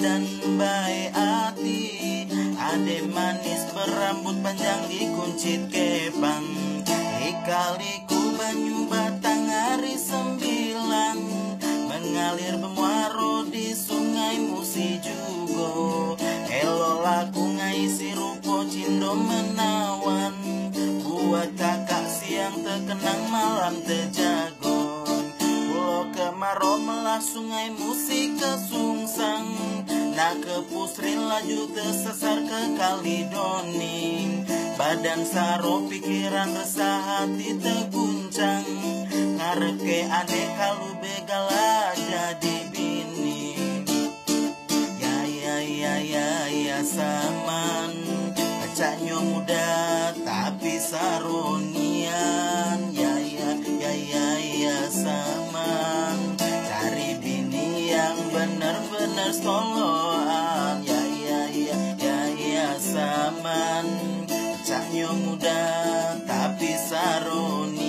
dan baik hati. Ade manis berambut panjang dikuncit kepang Ikaliku banyu batang hari sembilan. Mengalir bemuaro di sungai musi jugo. Elo laku ngaisi rupo cindo menawan. Buat kakak siang terkenang malam terjagon. Pulau kemarau melah sungai musi kesungsang Nak ke pusri laju tersesar ke kalidoni Badan saro pikiran resah hati terguncang. Ngarep ke aneh kalau begala jadi bini. Ya ya ya ya ya saman. Kacanya muda tapi saronian sekolahan ya ya ya ya ya zaman cak muda tapi sarung.